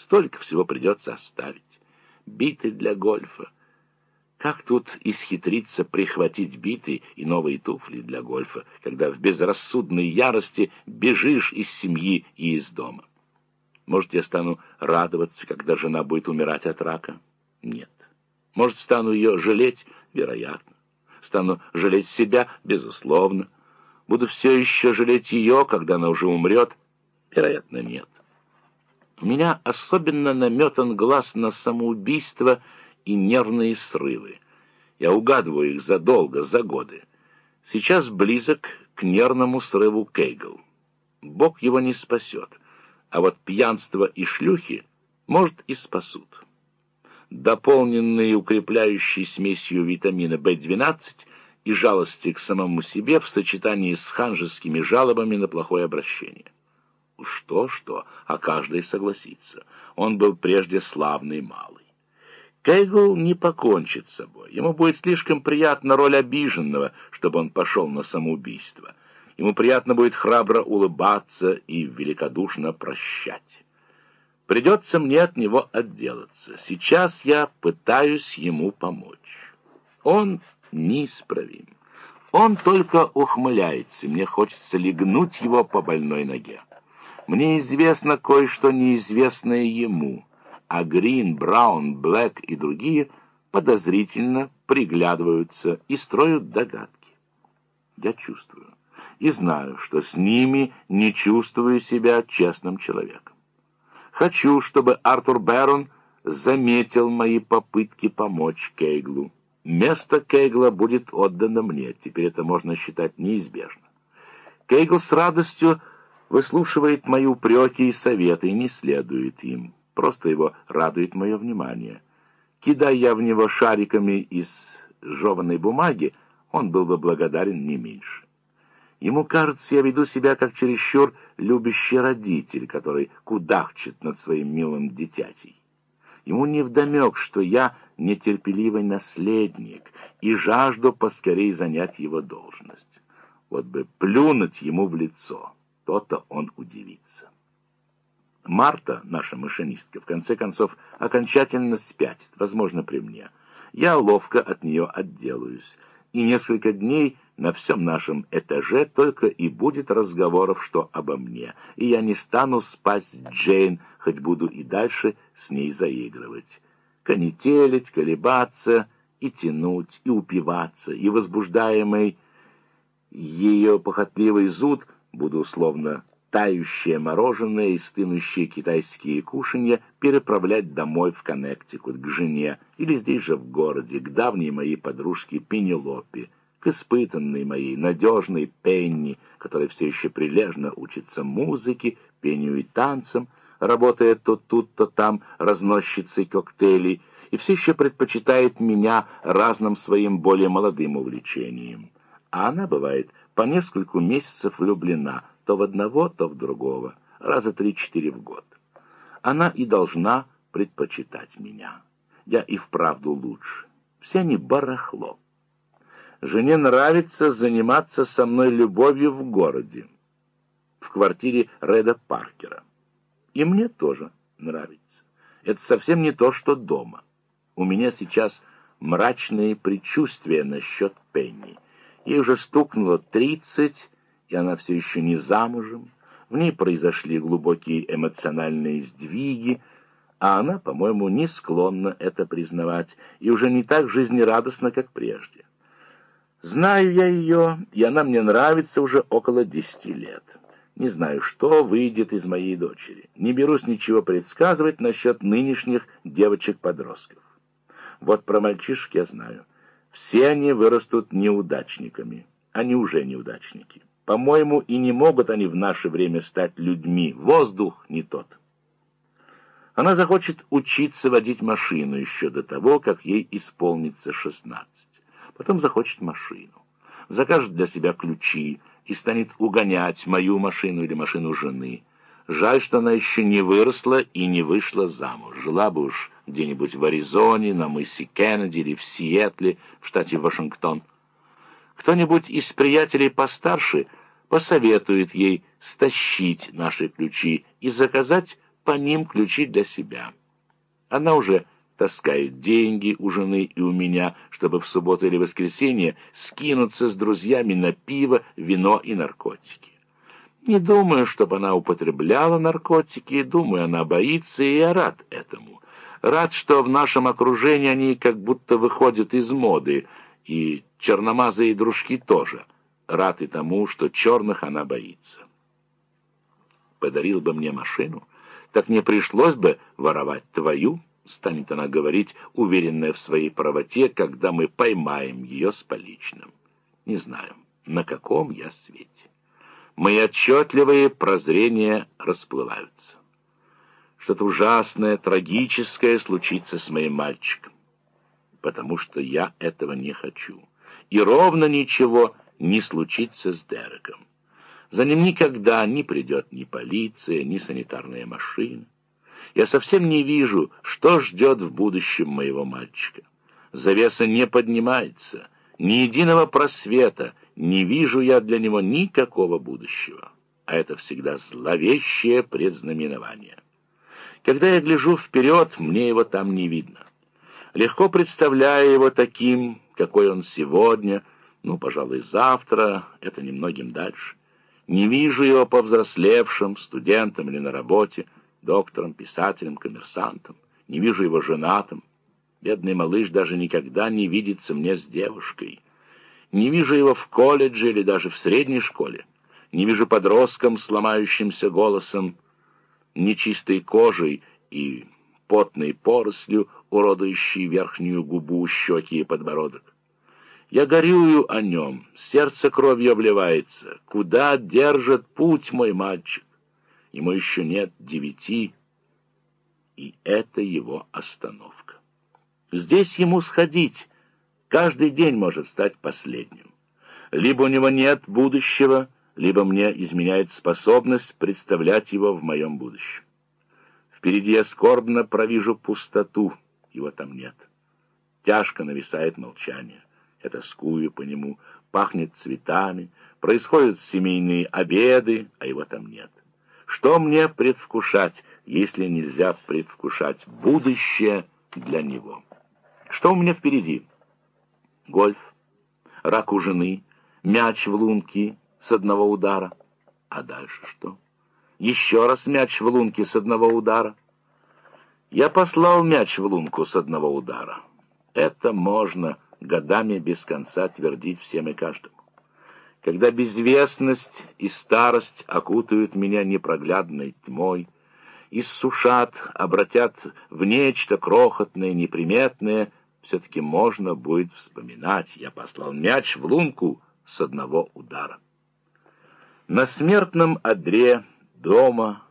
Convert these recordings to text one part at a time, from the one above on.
Столько всего придется оставить. Биты для гольфа. Как тут исхитриться прихватить биты и новые туфли для гольфа, когда в безрассудной ярости бежишь из семьи и из дома? Может, я стану радоваться, когда жена будет умирать от рака? Нет. Может, стану ее жалеть? Вероятно. Стану жалеть себя? Безусловно. Буду все еще жалеть ее, когда она уже умрет? Вероятно, нет. У меня особенно наметан глаз на самоубийство и нервные срывы. Я угадываю их задолго, за годы. Сейчас близок к нервному срыву Кейгл. Бог его не спасет, а вот пьянство и шлюхи, может, и спасут. Дополненные укрепляющей смесью витамина В12 и жалости к самому себе в сочетании с ханжескими жалобами на плохое обращение. Что-что, а каждый согласится. Он был прежде славный малый. Кейгл не покончит с собой. Ему будет слишком приятна роль обиженного, чтобы он пошел на самоубийство. Ему приятно будет храбро улыбаться и великодушно прощать. Придется мне от него отделаться. Сейчас я пытаюсь ему помочь. Он неисправим. Он только ухмыляется, мне хочется легнуть его по больной ноге. Мне известно кое-что неизвестное ему, а Грин, Браун, Блэк и другие подозрительно приглядываются и строят догадки. Я чувствую и знаю, что с ними не чувствую себя честным человеком. Хочу, чтобы Артур Бэрон заметил мои попытки помочь Кейглу. Место Кейгла будет отдано мне, теперь это можно считать неизбежно. Кейгл с радостью выслушивает мои упреки и советы и не следует им. Просто его радует мое внимание. Кидая я в него шариками из жеванной бумаги, он был бы благодарен не меньше. Ему кажется, я веду себя как чересчур любящий родитель, который кудахчет над своим милым дитятей. Ему невдомек, что я нетерпеливый наследник и жажду поскорей занять его должность. Вот бы плюнуть ему в лицо то-то он удивится. Марта, наша машинистка, в конце концов, окончательно спятит, возможно, при мне. Я ловко от нее отделаюсь, и несколько дней на всем нашем этаже только и будет разговоров, что обо мне, и я не стану спать Джейн, хоть буду и дальше с ней заигрывать. Конетелить, колебаться и тянуть, и упиваться, и возбуждаемый ее похотливый зуд — буду условно тающее мороженое и стынущие китайские кушанья переправлять домой в Коннектикут к жене или здесь же в городе, к давней моей подружке Пенелопе, к испытанной моей надежной Пенни, которая все еще прилежно учится музыке, пению и танцам, работая то тут, то там разносчицей коктейлей, и все еще предпочитает меня разным своим более молодым увлечениям. А она, бывает, по нескольку месяцев влюблена то в одного, то в другого, раза три-четыре в год. Она и должна предпочитать меня. Я и вправду лучше. Все они барахло. Жене нравится заниматься со мной любовью в городе, в квартире Реда Паркера. И мне тоже нравится. Это совсем не то, что дома. У меня сейчас мрачные предчувствия насчет Пенни — Ей уже стукнуло тридцать, и она все еще не замужем. В ней произошли глубокие эмоциональные сдвиги, а она, по-моему, не склонна это признавать и уже не так жизнерадостна, как прежде. Знаю я ее, и она мне нравится уже около десяти лет. Не знаю, что выйдет из моей дочери. Не берусь ничего предсказывать насчет нынешних девочек-подростков. Вот про мальчишек я знаю. Все они вырастут неудачниками. Они уже неудачники. По-моему, и не могут они в наше время стать людьми. Воздух не тот. Она захочет учиться водить машину еще до того, как ей исполнится шестнадцать. Потом захочет машину. Закажет для себя ключи и станет угонять мою машину или машину жены. Жаль, что она еще не выросла и не вышла замуж. Жила бы уж где-нибудь в Аризоне, на мысе Кеннеди или в Сиэтле, в штате Вашингтон. Кто-нибудь из приятелей постарше посоветует ей стащить наши ключи и заказать по ним ключи для себя. Она уже таскает деньги у жены и у меня, чтобы в субботу или воскресенье скинуться с друзьями на пиво, вино и наркотики. Не думаю, чтобы она употребляла наркотики, думаю, она боится, и я рад этому. Рад, что в нашем окружении они как будто выходят из моды, и черномазые дружки тоже. Рад и тому, что черных она боится. Подарил бы мне машину, так не пришлось бы воровать твою, станет она говорить, уверенная в своей правоте, когда мы поймаем ее с поличным. Не знаю, на каком я свете. Мои отчетливые прозрения расплываются. Что-то ужасное, трагическое случится с моим мальчиком, потому что я этого не хочу. И ровно ничего не случится с Дереком. За ним никогда не придет ни полиция, ни санитарная машина. Я совсем не вижу, что ждет в будущем моего мальчика. Завеса не поднимается, ни единого просвета, не вижу я для него никакого будущего. А это всегда зловещее предзнаменование. Когда я гляжу вперед, мне его там не видно. Легко представляя его таким, какой он сегодня, ну, пожалуй, завтра, это немногим дальше. Не вижу его повзрослевшим, студентом или на работе, доктором, писателем, коммерсантом. Не вижу его женатым. Бедный малыш даже никогда не видится мне с девушкой. Не вижу его в колледже или даже в средней школе. Не вижу подростком с ломающимся голосом, нечистой кожей и потной порослью, уродующей верхнюю губу, щеки и подбородок. Я горюю о нем, сердце кровью обливается. Куда держит путь мой мальчик? Ему еще нет девяти, и это его остановка. Здесь ему сходить каждый день может стать последним. Либо у него нет будущего, либо мне изменяет способность представлять его в моем будущем. Впереди я скорбно провижу пустоту, его там нет. Тяжко нависает молчание. Я тоскую по нему, пахнет цветами, происходят семейные обеды, а его там нет. Что мне предвкушать, если нельзя предвкушать будущее для него? Что у меня впереди? Гольф, рак у жены, мяч в лунке с одного удара. А дальше что? Еще раз мяч в лунке с одного удара. Я послал мяч в лунку с одного удара. Это можно годами без конца твердить всем и каждому. Когда безвестность и старость окутают меня непроглядной тьмой, иссушат, обратят в нечто крохотное, неприметное, все-таки можно будет вспоминать. Я послал мяч в лунку с одного удара. На смертном одре дома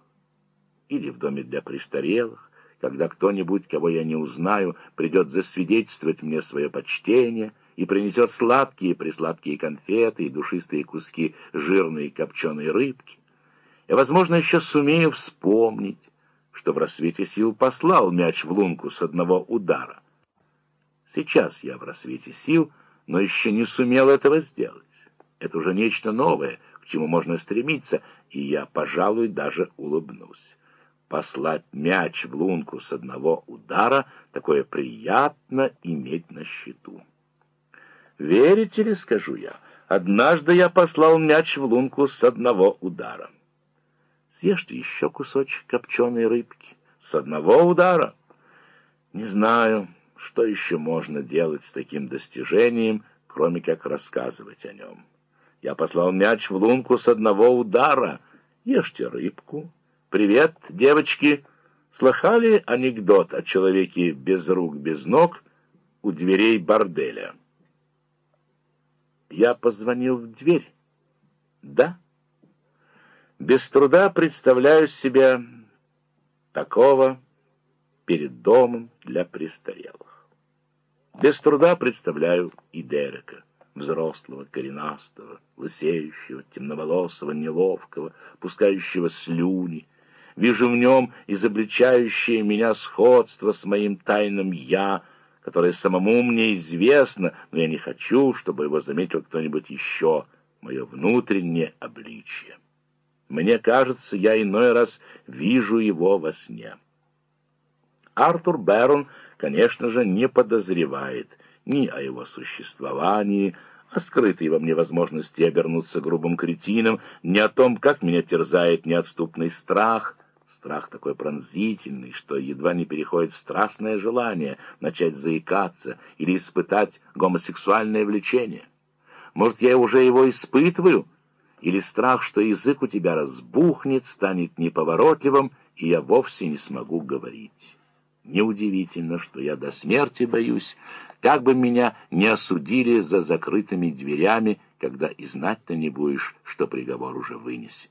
или в доме для престарелых когда кто-нибудь, кого я не узнаю, придет засвидетельствовать мне свое почтение и принесет сладкие-присладкие конфеты и душистые куски жирной копченой рыбки. Я, возможно, еще сумею вспомнить, что в рассвете сил послал мяч в лунку с одного удара. Сейчас я в рассвете сил, но еще не сумел этого сделать. Это уже нечто новое, чему можно стремиться, и я, пожалуй, даже улыбнусь послать мяч в лунку с одного удара, такое приятно иметь на счету. Верите ли, скажу я, однажды я послал мяч в лунку с одного удара. Съешьте еще кусочек копченой рыбки с одного удара. Не знаю, что еще можно делать с таким достижением, кроме как рассказывать о нем. Я послал мяч в лунку с одного удара. Ешьте рыбку, «Привет, девочки!» Слыхали анекдот о человеке без рук, без ног у дверей борделя? Я позвонил в дверь. Да. Без труда представляю себя такого перед домом для престарелых. Без труда представляю и Дерека взрослого, коренастого, лысеющего, темноволосого, неловкого, пускающего слюни, Вижу в нем изобличающее меня сходство с моим тайным «я», которое самому мне известно, но я не хочу, чтобы его заметил кто-нибудь еще, мое внутреннее обличье. Мне кажется, я иной раз вижу его во сне. Артур Бэрон, конечно же, не подозревает ни о его существовании, о скрытой во мне возможности обернуться грубым кретином, ни о том, как меня терзает неотступный страх, страх такой пронзительный, что едва не переходит в страстное желание начать заикаться или испытать гомосексуальное влечение. Может, я уже его испытываю, или страх, что язык у тебя разбухнет, станет неповоротливым, и я вовсе не смогу говорить. Неудивительно, что я до смерти боюсь, как бы меня не осудили за закрытыми дверями, когда и знать-то не будешь, что приговор уже вынесен.